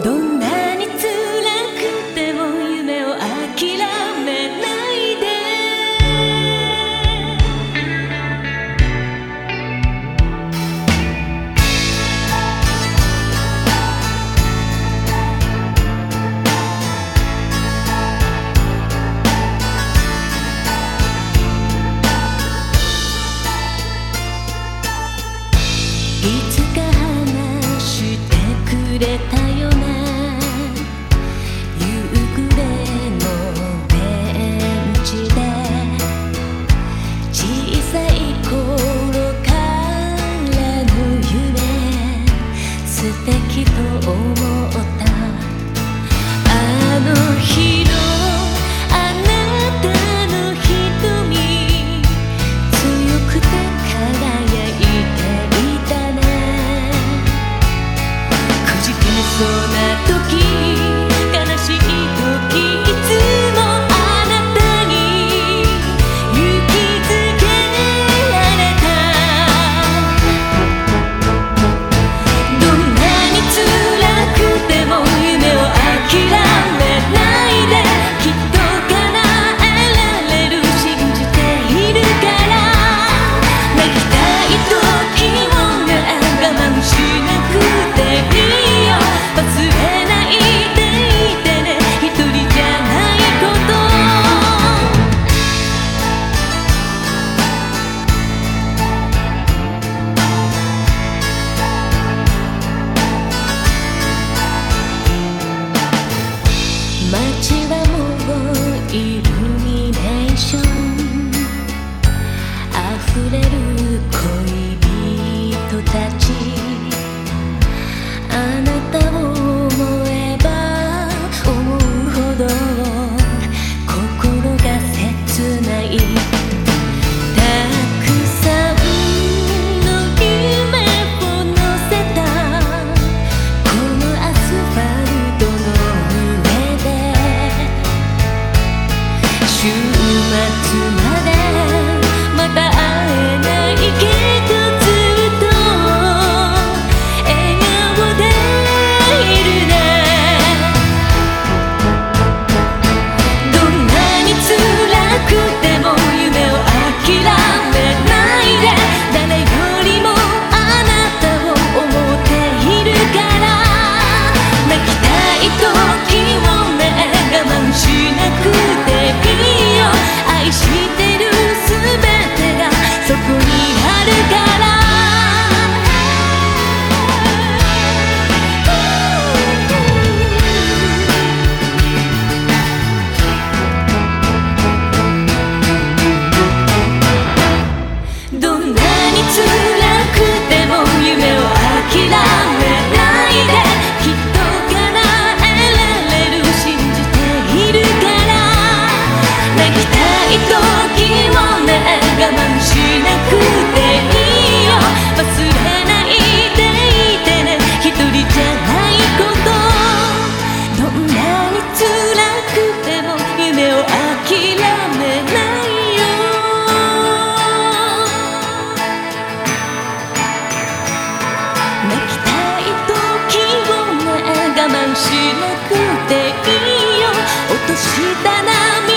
どんなに強溢れる恋人たちあなたを思えば思うほど心が切ないたくさんの夢を乗せたこのアスファルトの上で週末 you した涙